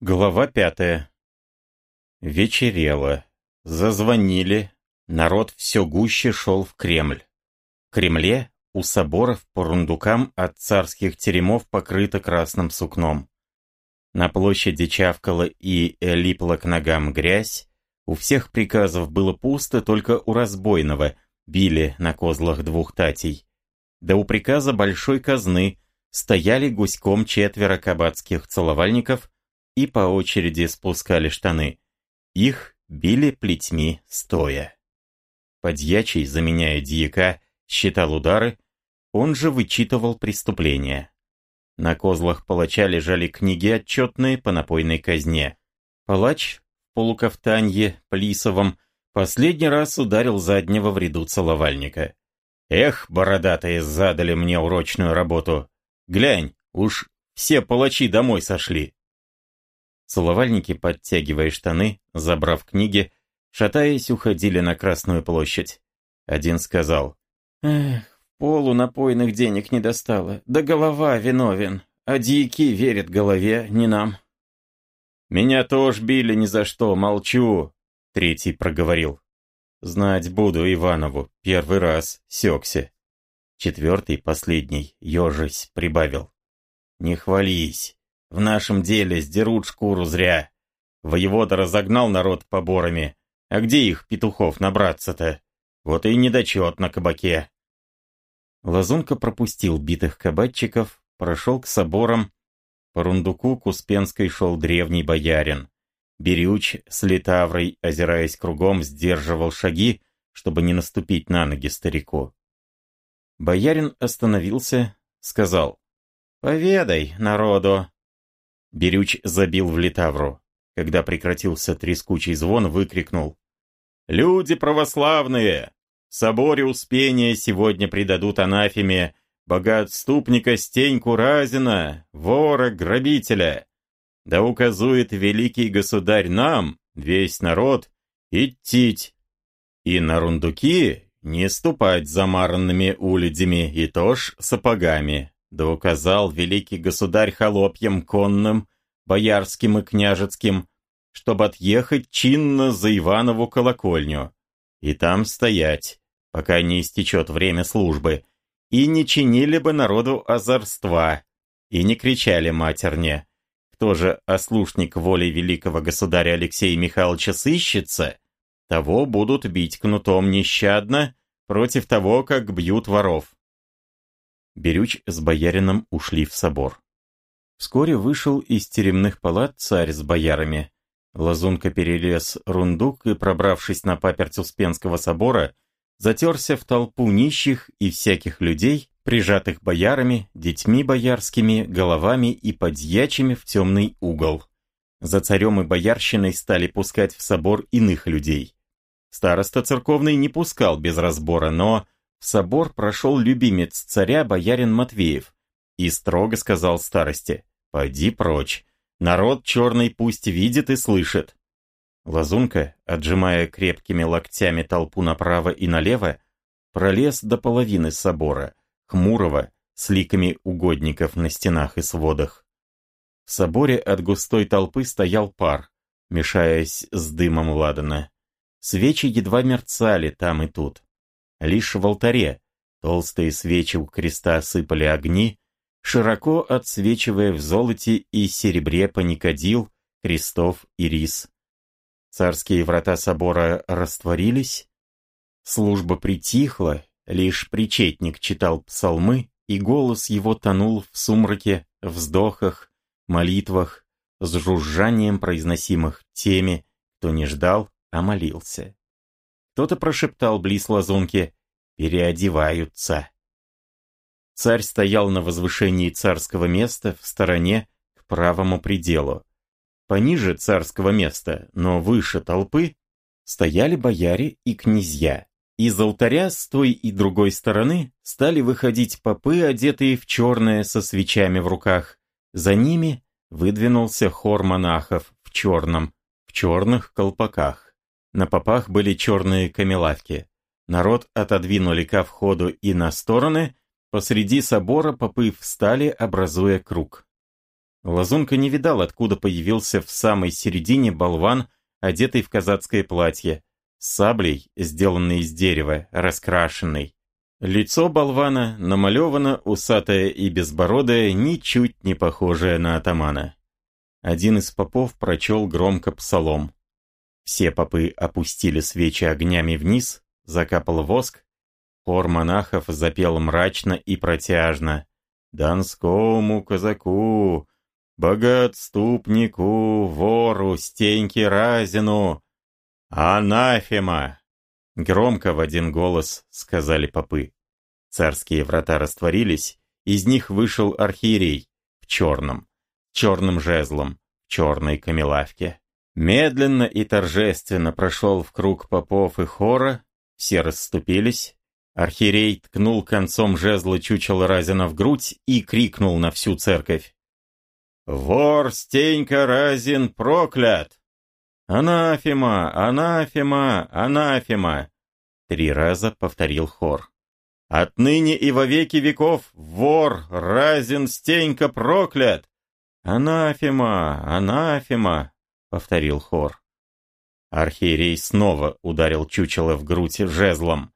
Глава пятая. Вечерело. Зазвонили. Народ все гуще шел в Кремль. В Кремле у соборов по рундукам от царских теремов покрыто красным сукном. На площади чавкала и липла к ногам грязь. У всех приказов было пусто, только у разбойного били на козлах двух татей. Да у приказа большой казны стояли гуськом четверо кабацких целовальников и по очереди спускали штаны. Их били плетьми стоя. Подьячий, заменяя дьяка, считал удары, он же вычитывал преступления. На козлах палача лежали книги отчетные по напойной казне. Палач в полукафтанье плисовом последний раз ударил заднего в ряду целовальника. «Эх, бородатые, задали мне урочную работу! Глянь, уж все палачи домой сошли!» Целовальники, подтягивая штаны, забрав книги, шатаясь, уходили на Красную площадь. Один сказал, «Эх, полу напойных денег не достало, да голова виновен, а дьяки верят голове, не нам». «Меня тоже били ни за что, молчу», — третий проговорил. «Знать буду Иванову, первый раз, сёкся». Четвертый, последний, ежась, прибавил. «Не хвались, в нашем деле сдерут шкуру зря. Воевода разогнал народ поборами. А где их, петухов, набраться-то? Вот и недочет на кабаке. Лазунка пропустил битых кабачиков, прошел к соборам. По рундуку к Успенской шел древний боярин. Берюч с литаврой, озираясь кругом, сдерживал шаги, чтобы не наступить на ноги старику. Боярин остановился, сказал, «Поведай народу, Берюч забил в литавру. Когда прекратился трескучий звон, выкрикнул. «Люди православные! В соборе Успения сегодня предадут анафеме богоотступника Стеньку Разина, вора-грабителя. Да указует великий государь нам, весь народ, идти и на рундуки не ступать замаранными улицами и тож сапогами, да указал великий государь холопьям конным, боярским и княжецким, чтобы отъехать чинно за Иванову колокольню и там стоять, пока не истечет время службы, и не чинили бы народу озорства, и не кричали матерне. Кто же ослушник воли великого государя Алексея Михайловича сыщется, того будут бить кнутом нещадно против того, как бьют воров. Берюч с боярином ушли в собор. Вскоре вышел из теремных палат царь с боярами. Лазунка перелез рундук и, пробравшись на паперть Успенского собора, затерся в толпу нищих и всяких людей, прижатых боярами, детьми боярскими, головами и подьячими в темный угол. За царем и боярщиной стали пускать в собор иных людей. Староста церковный не пускал без разбора, но в собор прошел любимец царя боярин Матвеев и строго сказал старости «Пойди прочь, народ черный пусть видит и слышит». Лазунка, отжимая крепкими локтями толпу направо и налево, пролез до половины собора, хмурого, с ликами угодников на стенах и сводах. В соборе от густой толпы стоял пар, мешаясь с дымом ладана. Свечи едва мерцали там и тут. Лишь в алтаре толстые свечи у креста сыпали огни, широко отсвечивая в золоте и серебре паникадил, крестов и рис. Царские врата собора растворились, служба притихла, лишь причетник читал псалмы, и голос его тонул в сумраке, вздохах, молитвах, с жужжанием произносимых теми, кто не ждал, а молился. Кто-то прошептал близ лазунки «Переодеваются». Царь стоял на возвышении царского места в стороне к правому пределу. Пониже царского места, но выше толпы, стояли бояре и князья. Из алтаря с той и другой стороны стали выходить попы, одетые в черное со свечами в руках. За ними выдвинулся хор монахов в черном, в черных колпаках. На попах были черные камелавки. Народ отодвинули ко входу и на стороны, посреди собора попы встали, образуя круг. Лазунка не видал, откуда появился в самой середине болван, одетый в казацкое платье, с саблей, сделанной из дерева, раскрашенной. Лицо болвана намалевано, усатое и безбородое, ничуть не похожее на атамана. Один из попов прочел громко псалом. Все попы опустили свечи огнями вниз, закапал воск. Хор монахов запел мрачно и протяжно. «Донскому казаку, богоотступнику, вору, стеньке разину, анафема!» Громко в один голос сказали попы. Царские врата растворились, из них вышел архиерей в черном, черным жезлом, в черной камелавке. Медленно и торжественно прошел в круг попов и хора, все расступились. Архиерей ткнул концом жезла чучела Разина в грудь и крикнул на всю церковь. «Вор Стенька Разин проклят!» «Анафема! Анафема! Анафема!» Три раза повторил хор. «Отныне и во веки веков вор Разин Стенька проклят!» «Анафема! Анафема!» — повторил хор. Архиерей снова ударил чучело в грудь жезлом.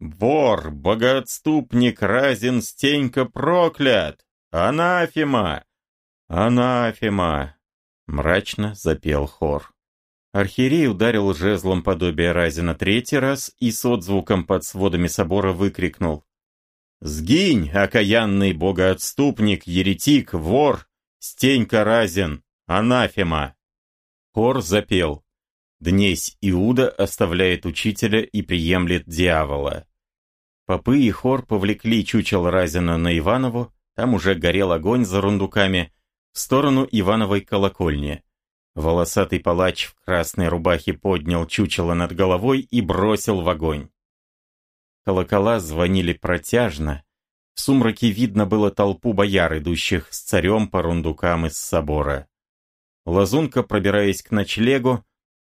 «Вор, богоотступник, Разин Стенька проклят! Анафема! Анафема!» Мрачно запел хор. Архиерей ударил жезлом подобие Разина третий раз и с отзвуком под сводами собора выкрикнул. «Сгинь, окаянный богоотступник, еретик, вор, Стенька Разин, анафема!» Хор запел. Днесь Иуда оставляет учителя и приемлет дьявола. Попы и хор повлекли чучел Разина на Иванову, там уже горел огонь за рундуками, в сторону Ивановой колокольни. Волосатый палач в красной рубахе поднял чучело над головой и бросил в огонь. Колокола звонили протяжно. В сумраке видно было толпу бояр, идущих с царем по рундукам из собора. Лазунка, пробираясь к ночлегу,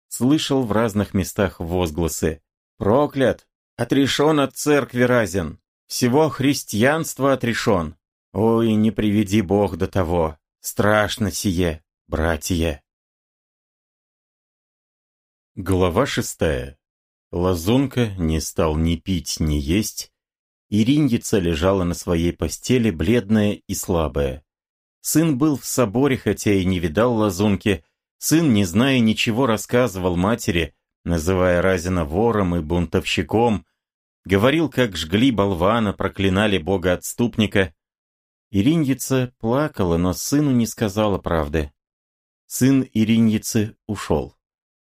слышал в разных местах возгласы «Проклят! Отрешен от церкви разен! Всего христианства отрешен! Ой, не приведи Бог до того! Страшно сие, братья!» Глава шестая. Лазунка не стал ни пить, ни есть. Ириндица лежала на своей постели, бледная и слабая. Сын был в соборе, хотя и не видал лазунки. Сын, не зная ничего, рассказывал матери, называя Разина вором и бунтовщиком. Говорил, как жгли болвана, проклинали бога-отступника. Ириньица плакала, но сыну не сказала правды. Сын Ириньицы ушел.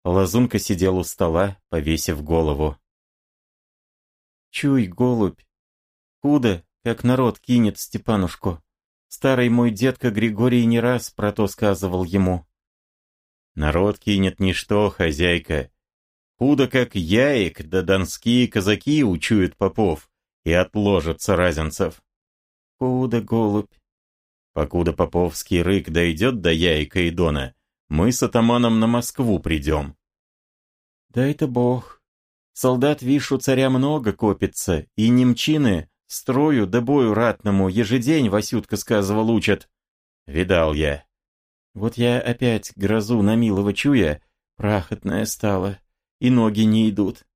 Лазунка сидел у стола, повесив голову. «Чуй, голубь, худо, как народ кинет Степанушку. Старый мой дедка Григорий не раз про то сказывал ему. Народ кинет ничто, хозяйка. Худо как яек, да донские казаки учуют попов и отложат разинцев. Худо, голубь. Покуда поповский рык дойдет до яйка и дона, мы с атаманом на Москву придем. Да это бог. Солдат, вишу, царя много копится, и немчины Строю да бою ратному ежедень, Васютка сказывал, учат. Видал я. Вот я опять грозу на милого чуя, прахотная стала, и ноги не идут.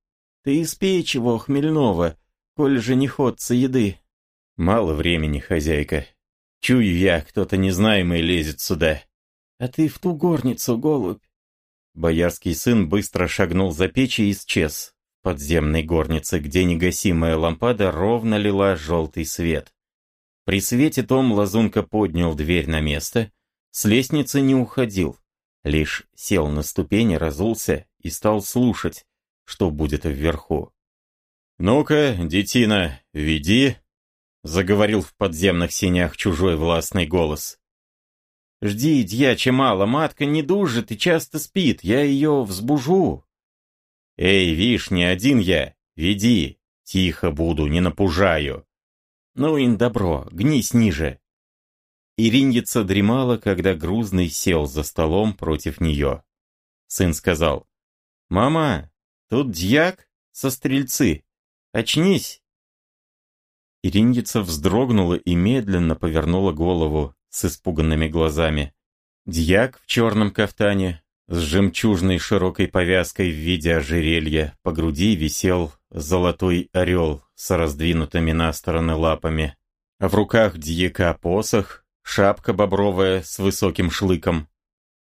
Ты испей чего хмельного, коль же не ходца еды. Мало времени, хозяйка. Чую я, кто-то незнаемый лезет сюда. А ты в ту горницу, голубь. Боярский сын быстро шагнул за печь и исчез подземной горнице, где негасимая лампада ровно лила желтый свет. При свете том Лазунка поднял дверь на место, с лестницы не уходил, лишь сел на ступени, разулся и стал слушать, что будет вверху. «Ну-ка, детина, веди!» — заговорил в подземных синях чужой властный голос. «Жди, дьяче мало, матка не дужит и часто спит, я ее взбужу». «Эй, вишь, не один я, веди, тихо буду, не напужаю». «Ну, ин добро, гнись ниже». Ириньица дремала, когда грузный сел за столом против нее. Сын сказал, «Мама, тут дьяк со стрельцы. Очнись!» Ириньица вздрогнула и медленно повернула голову. с испуганными глазами. Дьяк в черном кафтане, с жемчужной широкой повязкой в виде ожерелья, по груди висел золотой орел с раздвинутыми на стороны лапами. А в руках дьяка посох, шапка бобровая с высоким шлыком.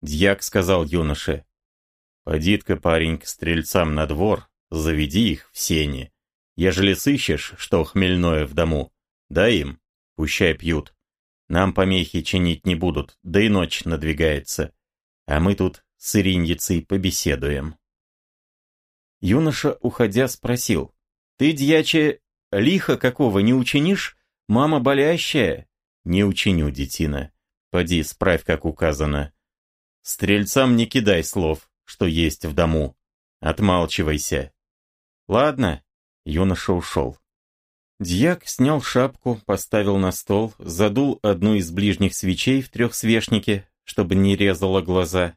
Дьяк сказал юноше, «Поди-ка, парень, к стрельцам на двор, заведи их в сени. Ежели сыщешь, что хмельное в дому, дай им, пущай пьют. Нам помехи чинить не будут, да и ночь надвигается. А мы тут с Ириньицей побеседуем. Юноша, уходя, спросил. «Ты, дьяче, лихо какого не учинишь? Мама болящая?» «Не учиню, детина. Поди, справь, как указано. Стрельцам не кидай слов, что есть в дому. Отмалчивайся». «Ладно», — юноша ушел. Дьяк снял шапку, поставил на стол, задул одну из ближних свечей в трехсвечнике, чтобы не резало глаза,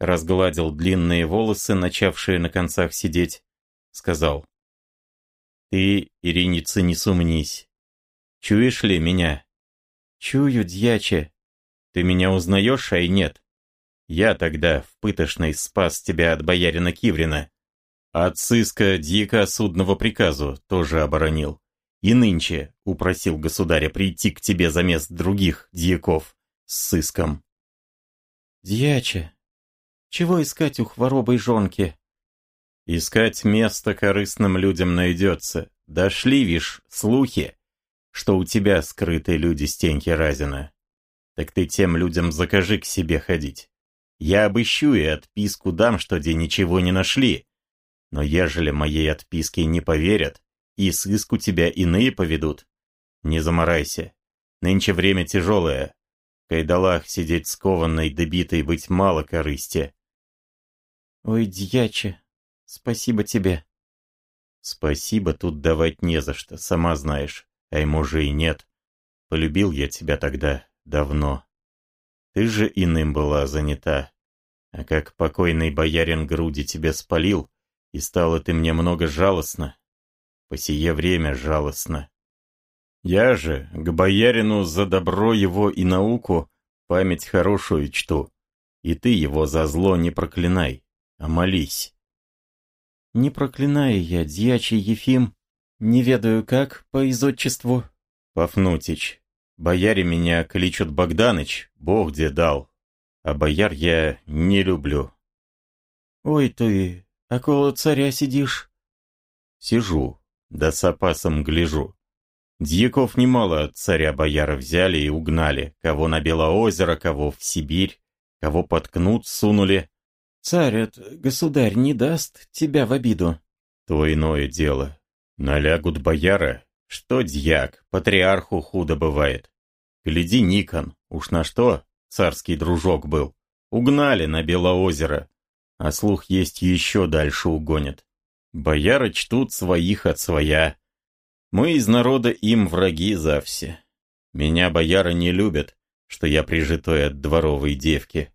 разгладил длинные волосы, начавшие на концах сидеть, сказал. «Ты, Ириница, не сумнись. Чуешь ли меня?» «Чую, дьяче. Ты меня узнаешь, а и нет. Я тогда в пытошной спас тебя от боярина Киврина. От сыска дьяка судного приказу тоже оборонил. И нынче упросил государя прийти к тебе за мест других дьяков с сыском. «Дьяче, чего искать у хворобой жонки?» «Искать место корыстным людям найдется. Дошли, вишь, слухи, что у тебя скрытые люди Стеньки Разина. Так ты тем людям закажи к себе ходить. Я обыщу и отписку дам, что где ничего не нашли. Но ежели моей отписке не поверят, и сыску тебя иные поведут. Не заморайся. Нынче время тяжелое. В кайдалах сидеть скованной, добитой быть мало корысти. Ой, дьяче, спасибо тебе. Спасибо тут давать не за что, сама знаешь. А ему же и нет. Полюбил я тебя тогда давно. Ты же иным была занята. А как покойный боярин груди тебе спалил, и стало ты мне много жалостно, по сие время жалостно. Я же к боярину за добро его и науку память хорошую чту, и ты его за зло не проклинай, а молись. Не проклинаю я, дьячий Ефим, не ведаю как по изотчеству. Пафнутич, бояре меня кличут Богданыч, бог где дал, а бояр я не люблю. Ой ты, около царя сидишь? Сижу, да с опасом гляжу. Дьяков немало от царя-бояра взяли и угнали, кого на Белоозеро, кого в Сибирь, кого подкнут сунули. Царь, государь, не даст тебя в обиду. То иное дело. Налягут бояра, что дьяк, патриарху худо бывает. Гляди, Никон, уж на что царский дружок был. Угнали на Белоозеро, а слух есть еще дальше угонят. Бояры чтут своих от своя. Мы из народа им враги за все. Меня бояры не любят, что я прижитой от дворовой девки.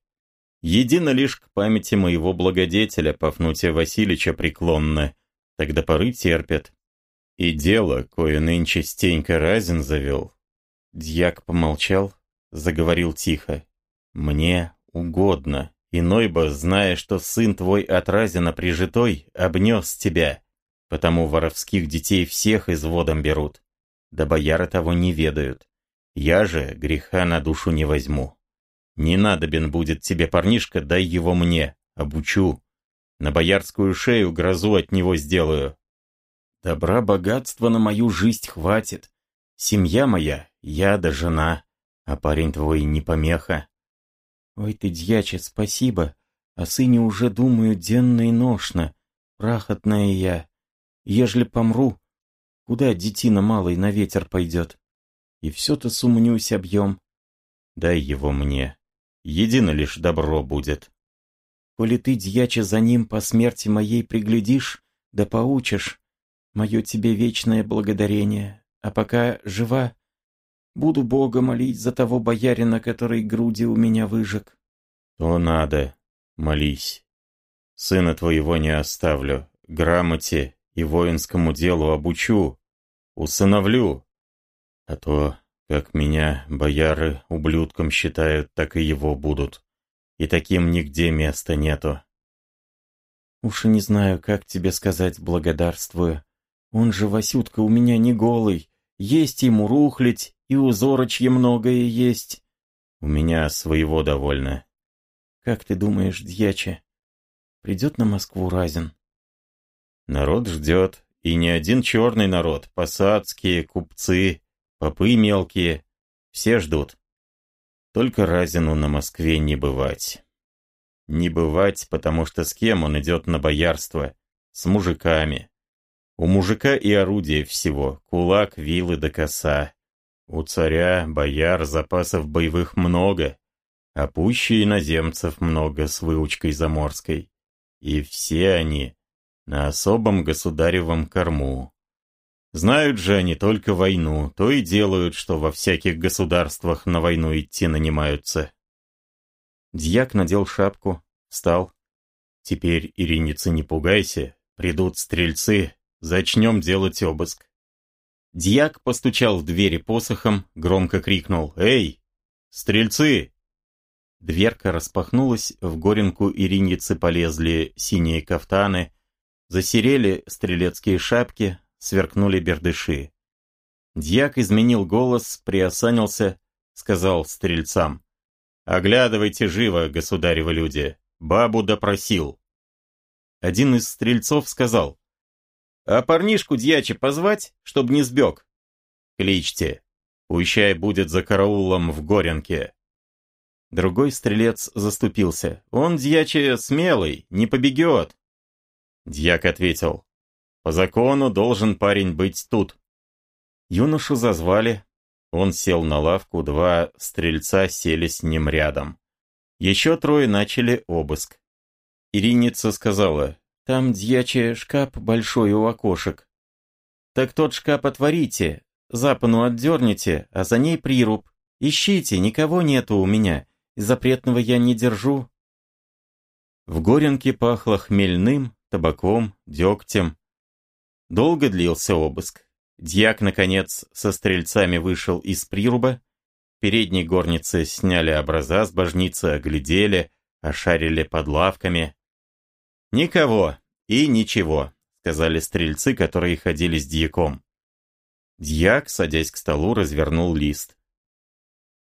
Едино лишь к памяти моего благодетеля Пафнутия Васильевича преклонны, тогда поры терпят. И дело, кое нынче Стенька Разин завел. Дьяк помолчал, заговорил тихо. Мне угодно. Иной бы, зная, что сын твой от Разина прижитой, обнес тебя. Потому воровских детей всех изводом берут. Да бояры того не ведают. Я же греха на душу не возьму. Не надобен будет тебе парнишка, дай его мне, обучу. На боярскую шею грозу от него сделаю. Добра богатства на мою жизнь хватит. Семья моя, я да жена, а парень твой не помеха. Ой ты, дьяче, спасибо. О сыне уже думаю денно и ношно. Прахотная я. Ежели помру, куда детина малый на ветер пойдет? И все-то сумнюсь объем. Дай его мне. Едино лишь добро будет. Коли ты, дьяче, за ним по смерти моей приглядишь, да поучишь, мое тебе вечное благодарение. А пока жива, Буду Бога молить за того боярина, который груди у меня выжег. То надо, молись. Сына твоего не оставлю, грамоте и воинскому делу обучу, усыновлю. А то Как меня бояры ублюдком считают, так и его будут. И таким нигде места нету. Уж и не знаю, как тебе сказать благодарствую. Он же, Васютка, у меня не голый. Есть ему рухлить, и узорочье многое есть. У меня своего довольно. Как ты думаешь, дьяче, придет на Москву Разин? Народ ждет, и не один черный народ, посадские, купцы, попы мелкие, все ждут. Только Разину на Москве не бывать. Не бывать, потому что с кем он идет на боярство? С мужиками. У мужика и орудие всего, кулак, вилы да коса. У царя, бояр, запасов боевых много, а пуще иноземцев много с выучкой заморской. И все они на особом государевом корму. Знают же они только войну, то и делают, что во всяких государствах на войну идти нанимаются. Дьяк надел шапку, встал. Теперь, Ириница, не пугайся, придут стрельцы, зачнем делать обыск. Дьяк постучал в двери посохом, громко крикнул «Эй, стрельцы!» Дверка распахнулась, в горенку Ириницы полезли синие кафтаны, засерели стрелецкие шапки, сверкнули бердыши. Дьяк изменил голос, приосанился, сказал стрельцам. «Оглядывайте живо, государевы люди, бабу допросил». Один из стрельцов сказал. «А парнишку дьяче позвать, чтоб не сбег?» «Кличьте, уищай будет за караулом в Горенке». Другой стрелец заступился. «Он, дьяче, смелый, не побегет». Дьяк ответил. По закону должен парень быть тут. Юношу зазвали. Он сел на лавку, два стрельца сели с ним рядом. Еще трое начали обыск. Ириница сказала, «Там дьячий шкаф большой у окошек. Так тот шкаф отворите, запану отдерните, а за ней прируб. Ищите, никого нету у меня, запретного я не держу». В Горенке пахло хмельным, табаком, дегтем. Долго длился обыск. Дьяк, наконец, со стрельцами вышел из прируба. Передней горницы сняли образа с божницы, оглядели, ошарили под лавками. «Никого и ничего», — сказали стрельцы, которые ходили с дьяком. Дьяк, садясь к столу, развернул лист.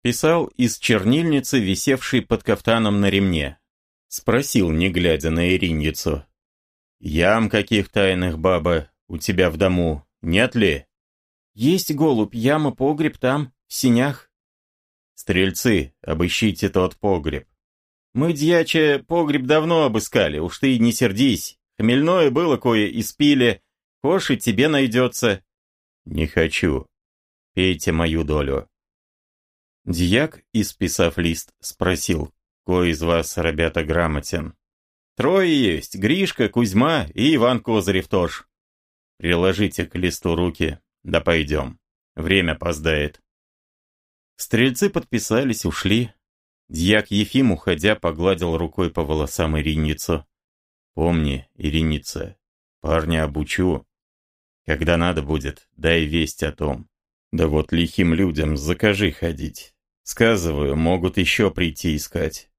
Писал из чернильницы, висевшей под кафтаном на ремне. Спросил, не глядя на Ириньицу. «Ям каких тайных, баба, у тебя в дому нет ли?» «Есть голубь, яма, погреб там, в синях». «Стрельцы, обыщите тот погреб». «Мы, дьяче, погреб давно обыскали, уж ты не сердись. Хмельное было кое испили, коши тебе найдется». «Не хочу. Пейте мою долю». Дьяк, исписав лист, спросил, «Кой из вас, ребята, грамотен?» «Трое есть, Гришка, Кузьма и Иван Козырев тоже». Приложите к листу руки, да пойдем. Время поздает. Стрельцы подписались, ушли. Дьяк Ефим, уходя, погладил рукой по волосам Ириницу. Помни, Ириница, парня обучу. Когда надо будет, дай весть о том. Да вот лихим людям закажи ходить. Сказываю, могут еще прийти искать.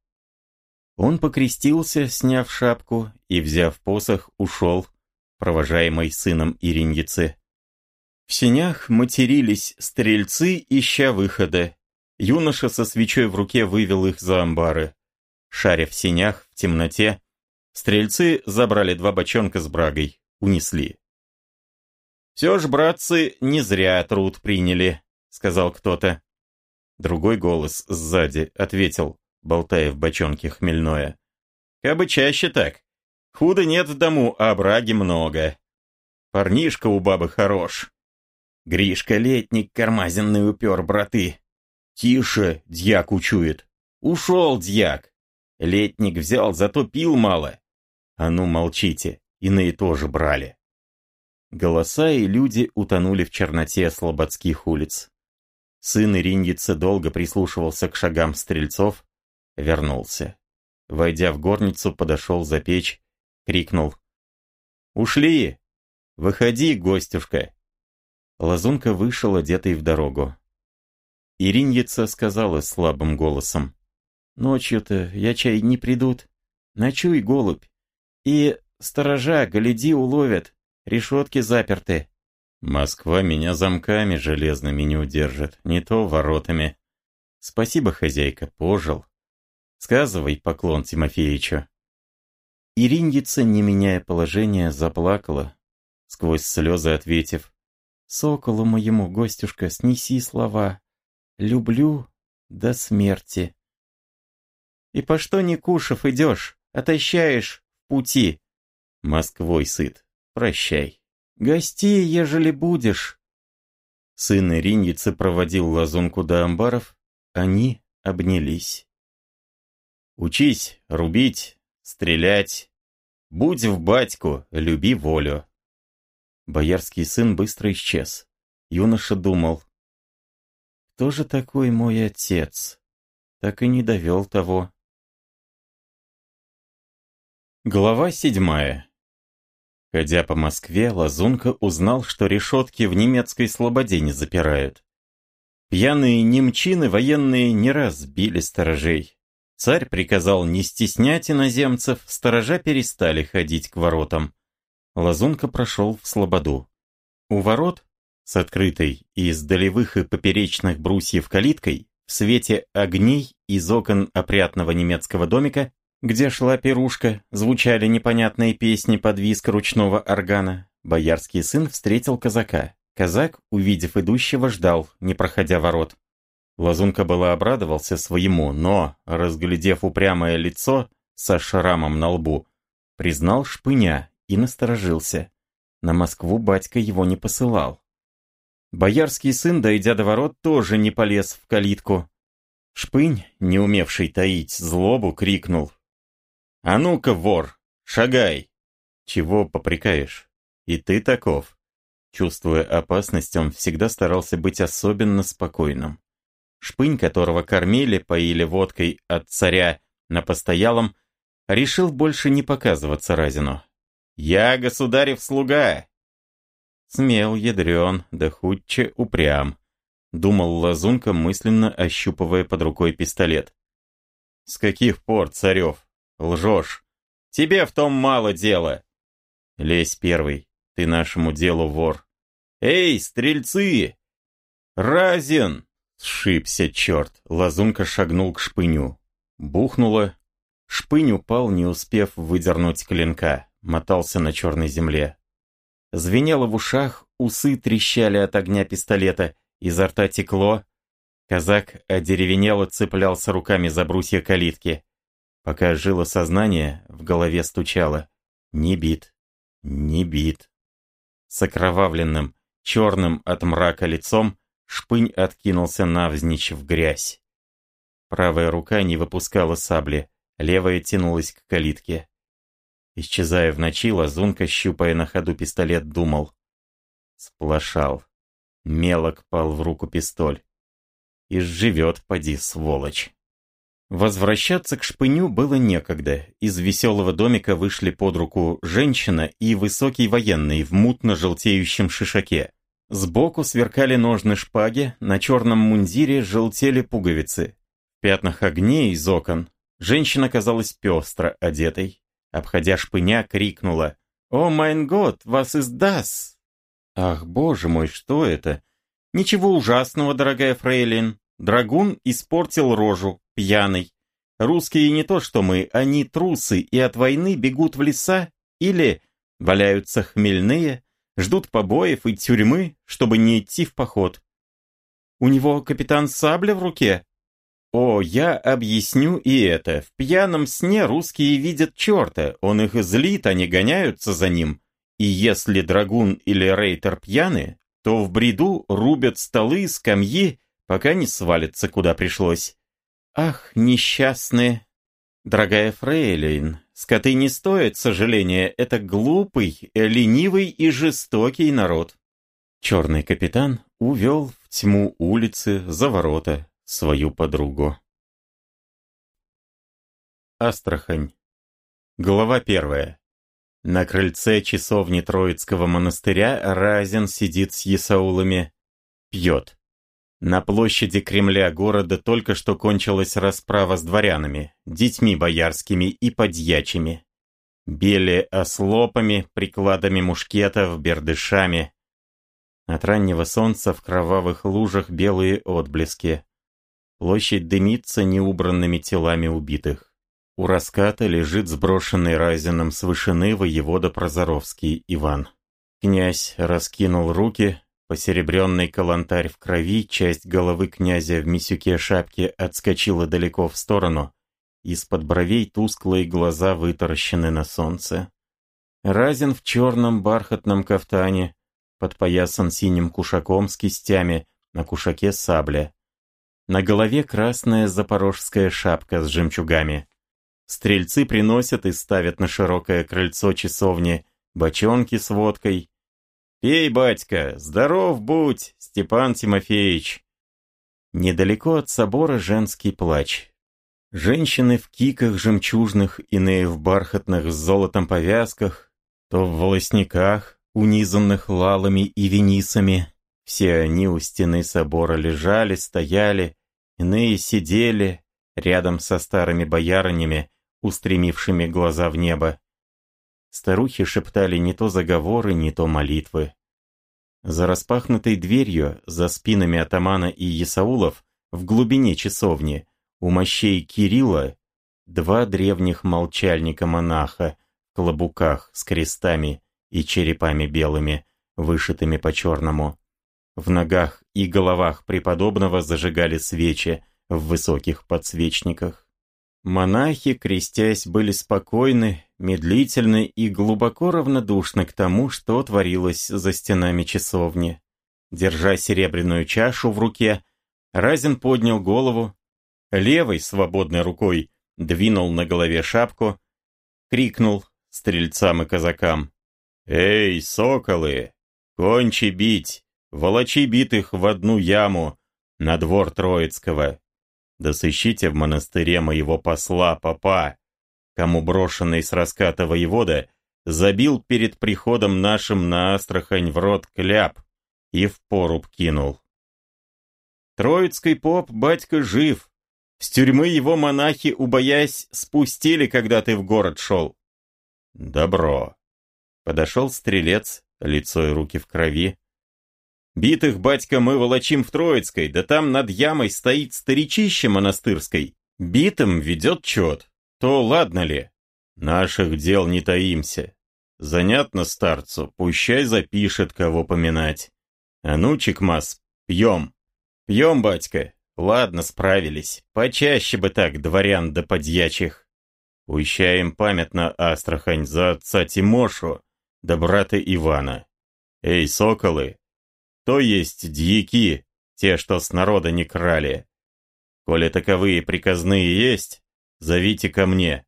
Он покрестился, сняв шапку, и, взяв посох, ушел, провожаемой сыном Ириньицы. В сенях матерились стрельцы, ища выхода. Юноша со свечой в руке вывел их за амбары. Шаря в сенях, в темноте, стрельцы забрали два бочонка с брагой, унесли. «Все ж, братцы, не зря труд приняли», — сказал кто-то. Другой голос сзади ответил, болтая в бочонке хмельное. «Кабы чаще так, Худо нет в дому, а браги много. Парнишка у бабы хорош. Гришка летник кармазинный упер, браты. Тише, дьяк учует. Ушел дьяк. Летник взял, зато пил мало. А ну молчите, иные тоже брали. Голоса и люди утонули в черноте слободских улиц. Сын Ириньицы долго прислушивался к шагам стрельцов, вернулся. Войдя в горницу, подошел за печь, крикнул. «Ушли! Выходи, гостюшка!» Лазунка вышел, одетый в дорогу. Ириньица сказала слабым голосом. «Ночью-то, я чай, не придут. Ночуй, голубь. И сторожа, гляди, уловят. Решетки заперты». «Москва меня замками железными не удержит, не то воротами. Спасибо, хозяйка, пожил. Сказывай поклон Тимофеичу». Ириньица, не меняя положения, заплакала, сквозь слезы ответив. «Соколу моему, гостюшка, снеси слова. Люблю до смерти. И по что не кушав идешь, отощаешь пути? Москвой сыт, прощай. Гости, ежели будешь. Сын Ириньицы проводил лазунку до амбаров, они обнялись. Учись рубить, стрелять. Будь в батьку, люби волю. Боярский сын быстро исчез. Юноша думал, кто же такой мой отец? Так и не довел того. Глава седьмая. Ходя по Москве, Лазунка узнал, что решетки в немецкой слободе не запирают. Пьяные немчины военные не раз били сторожей. Царь приказал не стеснять иноземцев, сторожа перестали ходить к воротам. Лазунка прошел в слободу. У ворот с открытой из долевых и поперечных брусьев калиткой, в свете огней из окон опрятного немецкого домика, где шла пирушка, звучали непонятные песни под виск ручного органа, боярский сын встретил казака. Казак, увидев идущего, ждал, не проходя ворот. Лазунка было обрадовался своему, но, разглядев упрямое лицо со шрамом на лбу, признал шпыня и насторожился. На Москву батька его не посылал. Боярский сын, дойдя до ворот, тоже не полез в калитку. Шпынь, не умевший таить злобу, крикнул. «А ну-ка, вор, шагай!» «Чего попрекаешь? И ты таков». Чувствуя опасность, он всегда старался быть особенно спокойным. Шпынь, которого кормили, поили водкой от царя на постоялом, решил больше не показываться Разину. «Я государев слуга, Смел, ядрен, да худче упрям. Думал Лазунка, мысленно ощупывая под рукой пистолет. «С каких пор, Царев? Лжешь. Тебе в том мало дела». «Лезь первый, ты нашему делу вор». «Эй, стрельцы! Разин!» Сшибся черт. Лазунка шагнул к шпыню. Бухнуло. Шпынь упал, не успев выдернуть клинка. Мотался на черной земле. Звенело в ушах, усы трещали от огня пистолета, изо рта текло. Казак одеревенело цеплялся руками за брусья калитки. Пока жило сознание, в голове стучало. Не бит, не бит. С окровавленным, черным от мрака лицом, шпынь откинулся навзничь в грязь. Правая рука не выпускала сабли, левая тянулась к калитке. Исчезая в ночи, Лазунка, щупая на ходу пистолет, думал. Сплошал. Мелок пал в руку пистоль. И живет, поди, сволочь. Возвращаться к шпыню было некогда. Из веселого домика вышли под руку женщина и высокий военный в мутно-желтеющем шишаке. Сбоку сверкали ножны шпаги, на черном мундире желтели пуговицы. В пятнах огней из окон женщина казалась пестро одетой обходя шпыня, крикнула «О, майн год, вас издас!» «Ах, боже мой, что это?» «Ничего ужасного, дорогая фрейлин. Драгун испортил рожу, пьяный. Русские не то что мы, они трусы и от войны бегут в леса или валяются хмельные, ждут побоев и тюрьмы, чтобы не идти в поход. У него капитан сабля в руке, о, я объясню и это. В пьяном сне русские видят черта, он их злит, они гоняются за ним. И если драгун или рейтер пьяны, то в бреду рубят столы, скамьи, пока не свалятся, куда пришлось. Ах, несчастные! Дорогая Фрейлейн, скоты не стоят сожаления, это глупый, ленивый и жестокий народ. Черный капитан увел в тьму улицы за ворота, свою подругу. Астрахань. Глава первая. На крыльце часовни Троицкого монастыря Разин сидит с Есаулами, пьет. На площади Кремля города только что кончилась расправа с дворянами, детьми боярскими и подьячими. Бели ослопами, прикладами мушкетов, бердышами. От раннего солнца в кровавых лужах белые отблески. Площадь дымится неубранными телами убитых. У раската лежит сброшенный Разином с вышины воевода Прозоровский Иван. Князь раскинул руки, Посеребренный калантарь в крови, часть головы князя в мисюке шапки отскочила далеко в сторону. Из-под бровей тусклые глаза вытаращены на солнце. Разин в черном бархатном кафтане, подпоясан синим кушаком с кистями, на кушаке сабля. На голове красная запорожская шапка с жемчугами. Стрельцы приносят и ставят на широкое крыльцо часовни бочонки с водкой, «Пей, батька, здоров будь, Степан Тимофеевич!» Недалеко от собора женский плач. Женщины в киках жемчужных, иные в бархатных с золотом повязках, то в волосниках, унизанных лалами и венисами. Все они у стены собора лежали, стояли, иные сидели рядом со старыми боярынями, устремившими глаза в небо. Старухи шептали не то заговоры, не то молитвы. За распахнутой дверью, за спинами атамана и Есаулов, в глубине часовни, у мощей Кирилла, два древних молчальника-монаха в клобуках с крестами и черепами белыми, вышитыми по-черному. В ногах и головах преподобного зажигали свечи в высоких подсвечниках. Монахи, крестясь, были спокойны, медлительны и глубоко равнодушны к тому, что творилось за стенами часовни. Держа серебряную чашу в руке, Разин поднял голову, левой свободной рукой двинул на голове шапку, крикнул стрельцам и казакам. «Эй, соколы! Кончи бить! Волочи битых в одну яму на двор Троицкого! Да сыщите в монастыре моего посла, папа, кому брошенный с раската воевода забил перед приходом нашим на Астрахань в рот кляп и в поруб кинул. Троицкий поп, батька, жив. С тюрьмы его монахи, убоясь, спустили, когда ты в город шел. Добро. Подошел стрелец, лицо и руки в крови, Битых, батька, мы волочим в Троицкой, да там над ямой стоит старичище монастырской. Битым ведет чет. То ладно ли? Наших дел не таимся. Занятно старцу, пущай запишет, кого поминать. А ну, Чекмас, пьем. Пьем, батька. Ладно, справились. Почаще бы так, дворян да подьячих. Пущаем памятно Астрахань за отца Тимошу да брата Ивана. Эй, соколы, то есть дьяки, те, что с народа не крали. Коли таковые приказные есть, зовите ко мне».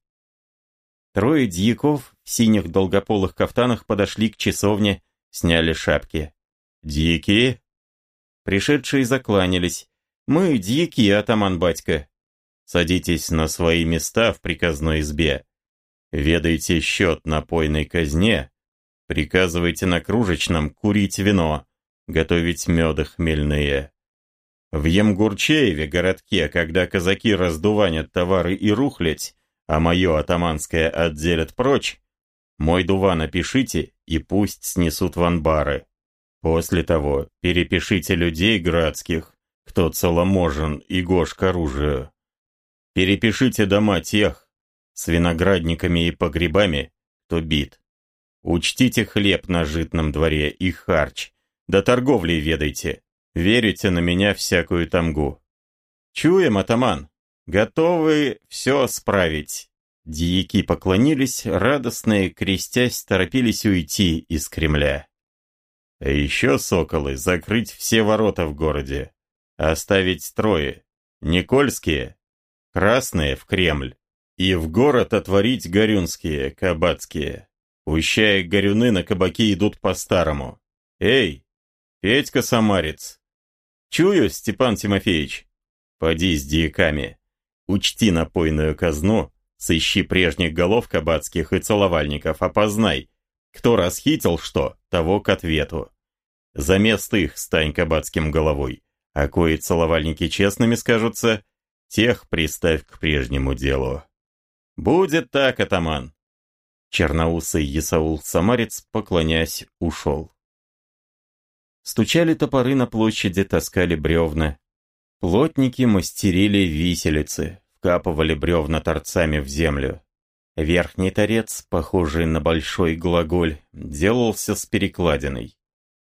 Трое дьяков в синих долгополых кафтанах подошли к часовне, сняли шапки. «Дьяки?» Пришедшие закланялись. «Мы дьяки, атаман батька. Садитесь на свои места в приказной избе. Ведайте счет на пойной казне. Приказывайте на кружечном курить вино готовить меды хмельные. В Емгурчееве, городке, когда казаки раздуванят товары и рухлядь, а мое атаманское отделят прочь, мой дува напишите и пусть снесут в анбары. После того перепишите людей градских, кто целоможен и гош к оружию. Перепишите дома тех, с виноградниками и погребами, кто бит. Учтите хлеб на житном дворе и харч, да торговлей ведайте. Верите на меня всякую тамгу. Чуем, атаман. Готовы все справить. Дьяки поклонились, радостные, крестясь, торопились уйти из Кремля. А еще, соколы, закрыть все ворота в городе. Оставить трое. Никольские, красные в Кремль. И в город отворить горюнские, кабацкие. Пущая горюны на кабаки идут по-старому. Эй, Петька Самарец. Чую, Степан Тимофеевич. Поди с дьяками. Учти напойную казну, сыщи прежних голов кабацких и целовальников, опознай, кто расхитил что, того к ответу. За мест их стань кабацким головой, А кои целовальники честными скажутся, тех приставь к прежнему делу. Будет так, атаман. Черноусый Есаул Самарец, поклонясь, ушел. Стучали топоры на площади, таскали бревна. Плотники мастерили виселицы, вкапывали бревна торцами в землю. Верхний торец, похожий на большой глаголь, делался с перекладиной.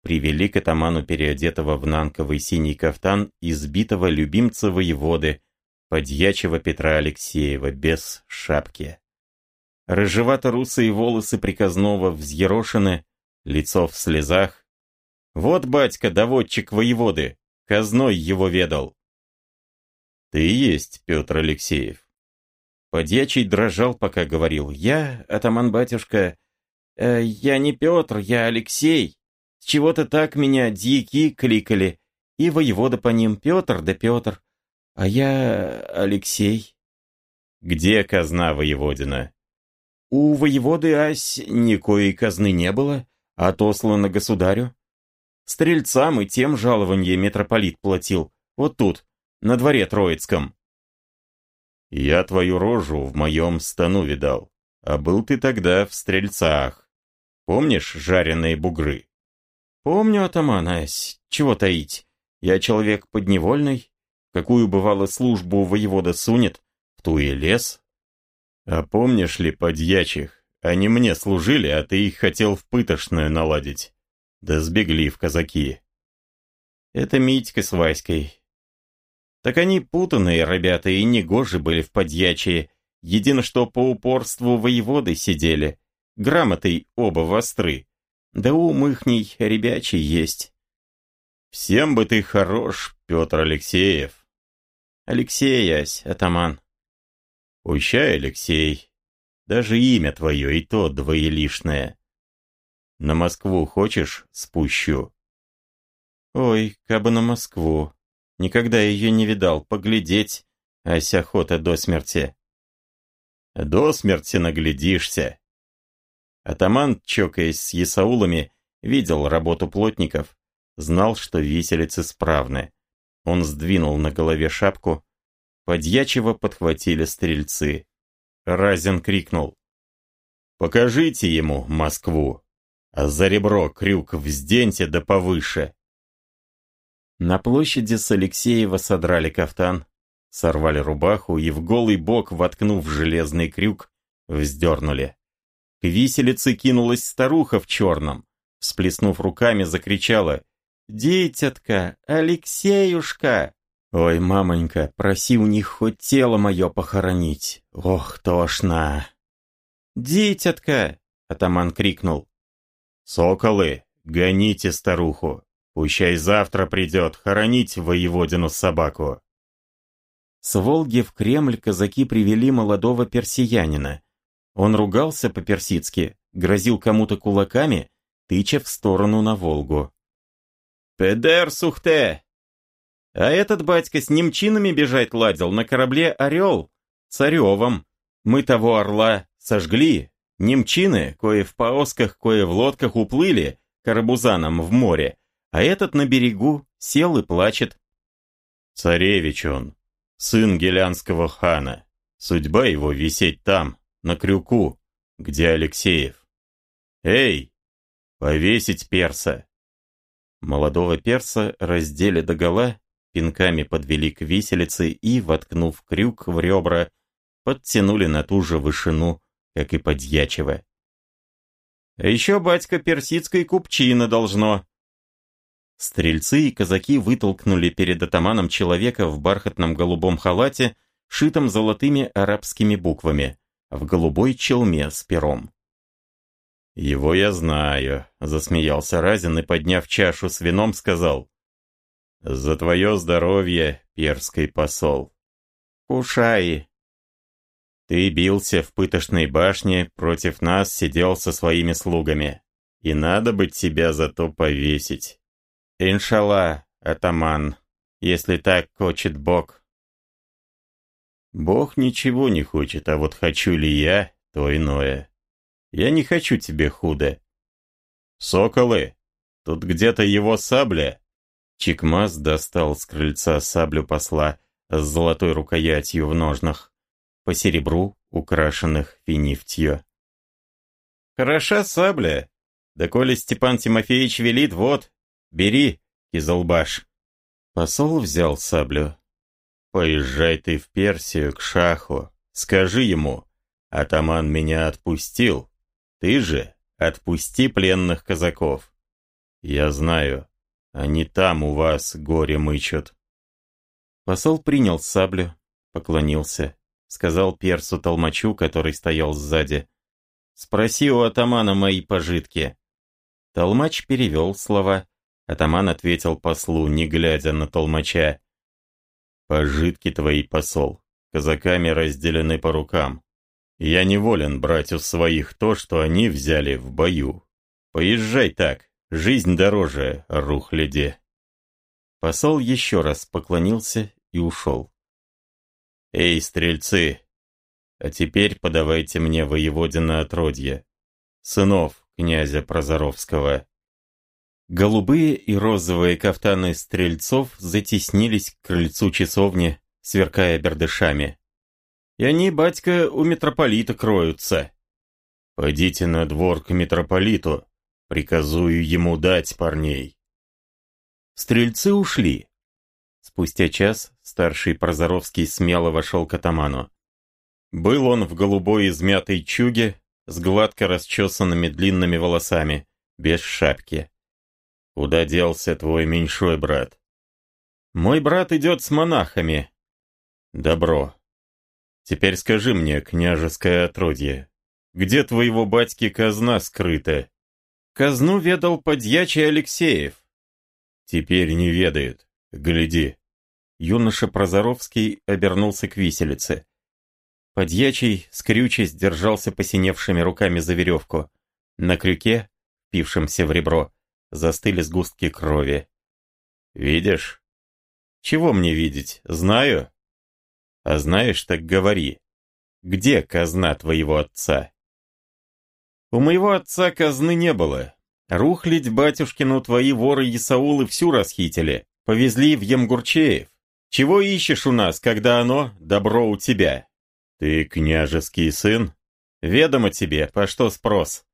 Привели к атаману переодетого в нанковый синий кафтан избитого любимца воеводы, подьячего Петра Алексеева, без шапки. Рыжевато-русые волосы приказного взъерошены, лицо в слезах. Вот батька, доводчик воеводы, казной его ведал. Ты есть Петр Алексеев. Подьячий дрожал, пока говорил. «Я, атаман-батюшка, э, я не Петр, я Алексей. С чего-то так меня дьяки кликали, и воевода по ним Петр да Петр, а я Алексей». «Где казна воеводина?» «У воеводы Ась никоей казны не было, отослана государю. Стрельцам и тем жалованье митрополит платил, вот тут, на дворе Троицком». Я твою рожу в моем стану видал, а был ты тогда в стрельцах. Помнишь жареные бугры? Помню, атаман, ась, чего таить. Я человек подневольный, какую бывало службу воевода сунет, в ту и лес. А помнишь ли подьячих? Они мне служили, а ты их хотел в пытошную наладить. Да сбегли в казаки. Это Митька с Васькой, так они путанные ребята и негожи были в подьячии. Едино что по упорству воеводы сидели. Грамотой оба востры. Да ум ихний ребячий есть. Всем бы ты хорош, Петр Алексеев. Алексей, ась, атаман. Пущай, Алексей. Даже имя твое и то двоелишное. На Москву хочешь, спущу? Ой, кабы на Москву. Никогда ее не видал, поглядеть, ась охота до смерти. До смерти наглядишься. Атаман, чокаясь с Исаулами, видел работу плотников, знал, что виселицы справны. Он сдвинул на голове шапку, подьячего подхватили стрельцы. Разин крикнул. «Покажите ему Москву, а за ребро крюк взденьте да повыше». На площади с Алексеева содрали кафтан, сорвали рубаху и в голый бок, воткнув железный крюк, вздернули. К виселице кинулась старуха в черном. Всплеснув руками, закричала «Дитятка! Алексеюшка!» «Ой, мамонька, проси у них хоть тело мое похоронить! Ох, тошно!» «Дитятка!» — атаман крикнул. «Соколы, гоните старуху!» Пущай завтра придет хоронить воеводину собаку. С Волги в Кремль казаки привели молодого персиянина. Он ругался по-персидски, грозил кому-то кулаками, тыча в сторону на Волгу. «Педер сухте!» А этот батька с немчинами бежать ладил на корабле «Орел», царевом. Мы того орла сожгли. Немчины, кое в паосках, кое в лодках уплыли, карабузаном в море, а этот на берегу сел и плачет. Царевич он, сын гелянского хана. Судьба его висеть там, на крюку, где Алексеев. Эй, повесить перса. Молодого перса раздели догола, пинками подвели к виселице и, воткнув крюк в ребра, подтянули на ту же вышину, как и подьячего. А еще батька персидской купчина должно, Стрельцы и казаки вытолкнули перед атаманом человека в бархатном голубом халате, шитом золотыми арабскими буквами, в голубой челме с пером. «Его я знаю», — засмеялся Разин и, подняв чашу с вином, сказал. «За твое здоровье, перский посол». «Кушай». «Ты бился в пытошной башне, против нас сидел со своими слугами, и надо бы тебя за то повесить». Иншалла, атаман, если так хочет Бог. Бог ничего не хочет, а вот хочу ли я, то иное. Я не хочу тебе худо. Соколы, тут где-то его сабля. Чикмаз достал с крыльца саблю посла с золотой рукоятью в ножнах, по серебру, украшенных финифтью. «Хороша сабля. Да коли Степан Тимофеевич велит, вот, бери, Кизылбаш». Посол взял саблю. «Поезжай ты в Персию к шаху, скажи ему, атаман меня отпустил, ты же отпусти пленных казаков. Я знаю, они там у вас горе мычат». Посол принял саблю, поклонился, сказал персу толмачу, который стоял сзади. «Спроси у атамана мои пожитки». Толмач перевел слова. Атаман ответил послу, не глядя на толмача. «Пожитки твои, посол, казаками разделены по рукам. Я не волен брать у своих то, что они взяли в бою. Поезжай так, жизнь дороже, рухляди». Посол еще раз поклонился и ушел. «Эй, стрельцы! А теперь подавайте мне воеводина отродье, сынов князя Прозоровского». Голубые и розовые кафтаны стрельцов затеснились к крыльцу часовни, сверкая бердышами. «И они, батька, у митрополита кроются». «Пойдите на двор к митрополиту, приказую ему дать парней». Стрельцы ушли. Спустя час старший Прозоровский смело вошел к атаману. Был он в голубой измятой чуге с гладко расчесанными длинными волосами, без шапки. «Куда делся твой меньшой брат?» «Мой брат идет с монахами». «Добро. Теперь скажи мне, княжеское отродье, где твоего батьки казна скрыта?» «Казну ведал подьячий Алексеев. Теперь не ведает. Гляди. Юноша Прозоровский обернулся к виселице. Подьячий, скрючись, держался посиневшими руками за веревку. На крюке, впившемся в ребро, застыли сгустки крови. «Видишь?» «Чего мне видеть? Знаю?» «А знаешь, так говори. Где казна твоего отца?» «У моего отца казны не было. Рухлить батюшкину твои воры Исаулы всю расхитили, повезли в Емгурчеев. Чего ищешь у нас, когда оно добро у тебя? Ты княжеский сын? Ведомо тебе, по что спрос?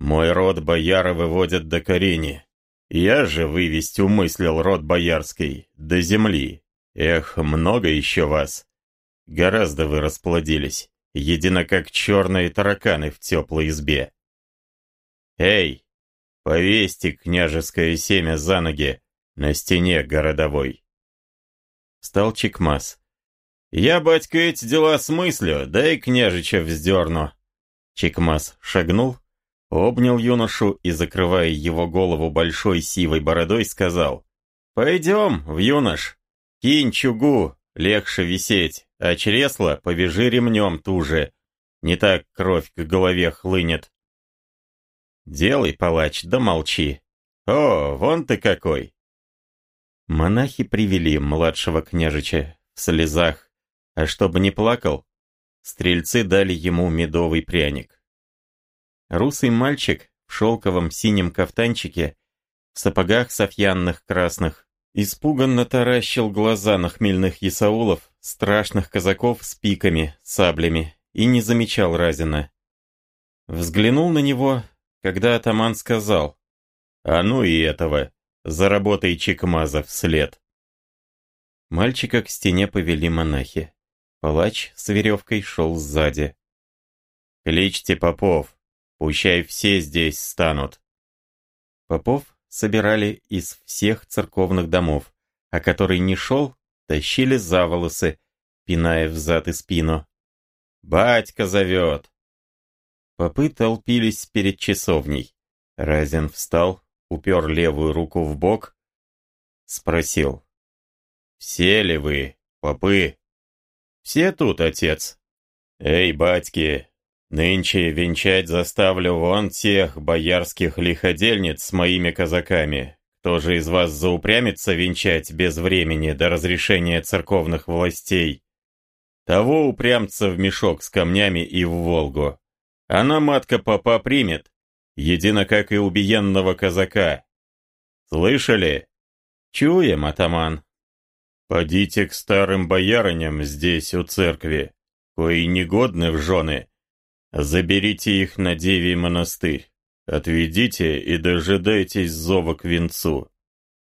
Мой род бояра выводят до корени. Я же вывести умыслил род боярский до земли. Эх, много еще вас. Гораздо вы расплодились, едино как черные тараканы в теплой избе. Эй, Повесьте княжеское семя за ноги на стене городовой. Стал Чекмас. Я, батька, эти дела смыслю, дай княжича вздерну. Чекмас шагнул, обнял юношу и, закрывая его голову большой сивой бородой, сказал. Пойдем, в юнош, кинь чугу, легче висеть, а чресло повяжи ремнем туже. Не так кровь к голове хлынет. Делай, палач, да молчи. О, вон ты какой!» Монахи привели младшего княжича в слезах, а чтобы не плакал, стрельцы дали ему медовый пряник. Русый мальчик в шелковом синем кафтанчике, в сапогах софьянных красных, испуганно таращил глаза на хмельных ясаулов, страшных казаков с пиками, саблями, и не замечал Разина. Взглянул на него, когда атаман сказал «А ну и этого, заработай Чекмаза вслед». Мальчика к стене повели монахи. Палач с веревкой шел сзади. «Кличьте попов, пущай все здесь станут». Попов собирали из всех церковных домов, а который не шел, тащили за волосы, пиная взад и спину. «Батька зовет!» Попы толпились перед часовней. Разин встал, упер левую руку в бок, спросил. «Все ли вы, попы?» «Все тут, отец». «Эй, батьки, нынче венчать заставлю вон тех боярских лиходельниц с моими казаками. Кто же из вас заупрямится венчать без времени до разрешения церковных властей? Того упрямца в мешок с камнями и в Волгу. Она матка папа примет, едино как и убиенного казака. Слышали? Чуем, атаман. Подите к старым боярыням здесь, у церкви, кои негодны в жены. Заберите их на Девий монастырь. Отведите и дожидайтесь зова к венцу.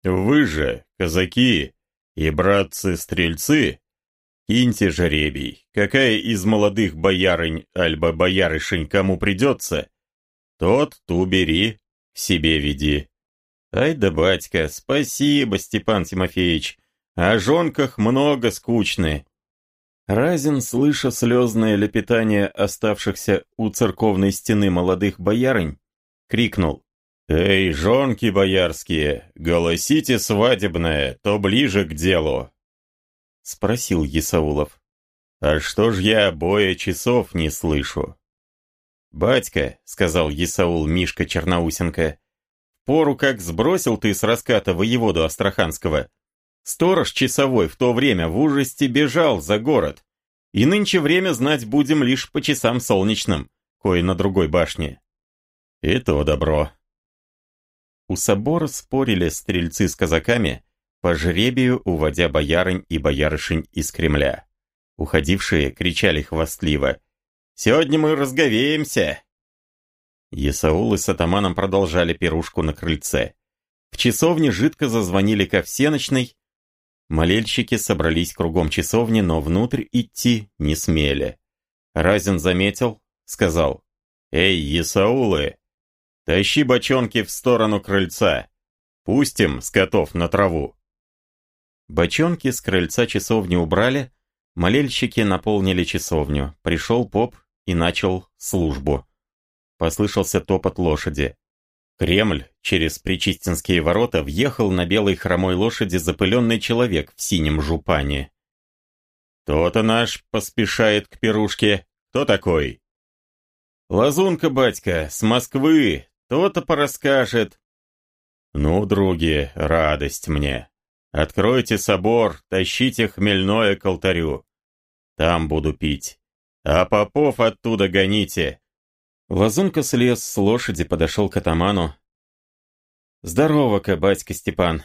Вы же, казаки и братцы-стрельцы, киньте жеребий, какая из молодых боярынь альба боярышень кому придется, тот ту бери, к себе веди. Ай да батька, спасибо, Степан Тимофеевич, о жонках много скучны. Разин, слыша слезное лепетание оставшихся у церковной стены молодых боярынь, крикнул. «Эй, жонки боярские, голосите свадебное, то ближе к делу!» Спросил Есаулов. «А что ж я боя часов не слышу?» «Батька», — сказал Есаул Мишка Черноусенко, «пору как сбросил ты с раската воеводу Астраханского, Сторож часовой в то время в ужасте бежал за город. И нынче время знать будем лишь по часам солнечным, кое на другой башне. И то добро. У собора спорили стрельцы с казаками, по жребию уводя боярынь и боярышень из Кремля. Уходившие кричали хвастливо «Сегодня мы разговеемся!» Есаул и с атаманом продолжали пирушку на крыльце. В часовне жидко зазвонили ко всеночной, Молельщики собрались кругом часовни, но внутрь идти не смели. Разин заметил, сказал, «Эй, Есаулы, тащи бочонки в сторону крыльца, пустим скотов на траву». Бочонки с крыльца часовни убрали, молельщики наполнили часовню, пришел поп и начал службу. Послышался топот лошади. Кремль через Причистинские ворота въехал на белой хромой лошади запыленный человек в синем жупане. «То-то наш поспешает к пирушке. Кто такой?» «Лазунка, батька, с Москвы. То-то порасскажет». «Ну, други, радость мне. Откройте собор, тащите хмельное к алтарю. Там буду пить. А попов оттуда гоните. Лазунка слез с лошади, подошел к атаману. «Здорово-ка, батька Степан!»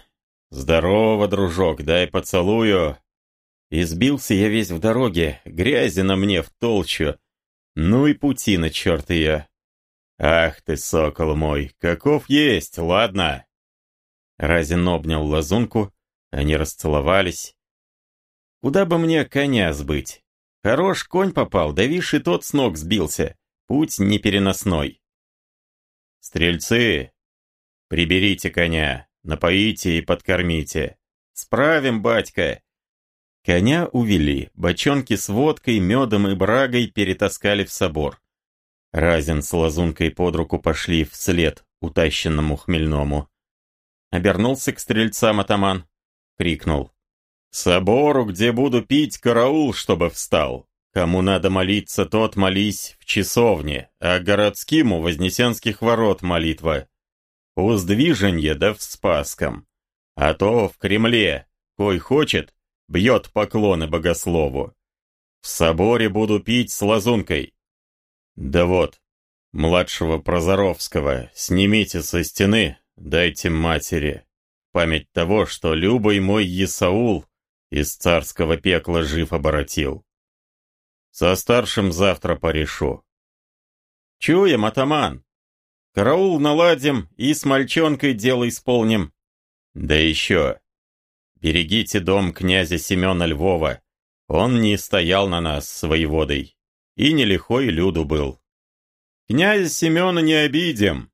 «Здорово, дружок, дай поцелую!» Избился я весь в дороге, грязи на мне в толщу. Ну и путина, черт ее. «Ах ты, сокол мой, каков есть, ладно!» Разин обнял лазунку, они расцеловались. «Куда бы мне коня сбыть? Хорош конь попал, да вишь, и тот с ног сбился. Путь непереносной. Стрельцы, приберите коня, напоите и подкормите. Справим, батька. Коня увели, бочонки с водкой, медом и брагой перетаскали в собор. Разин с лазункой под руку пошли вслед утащенному хмельному. Обернулся к стрельцам атаман, крикнул. «Собору, где буду пить, караул, чтобы встал!» Кому надо молиться, тот молись в часовне, а городским у Вознесенских ворот молитва. У сдвиженья да в Спасском. А то в Кремле, кой хочет, бьет поклоны богослову. В соборе буду пить с лазункой. Да вот, младшего Прозоровского снимите со стены, дайте матери. Память того, что любой мой Исаул из царского пекла жив оборотил. Со старшим завтра порешу. Чуем, атаман. Караул наладим и с мальчонкой дело исполним. Да еще. Берегите дом князя Семена Львова. Он не стоял на нас с воеводой. И не лихой люду был. Князя Семена не обидим.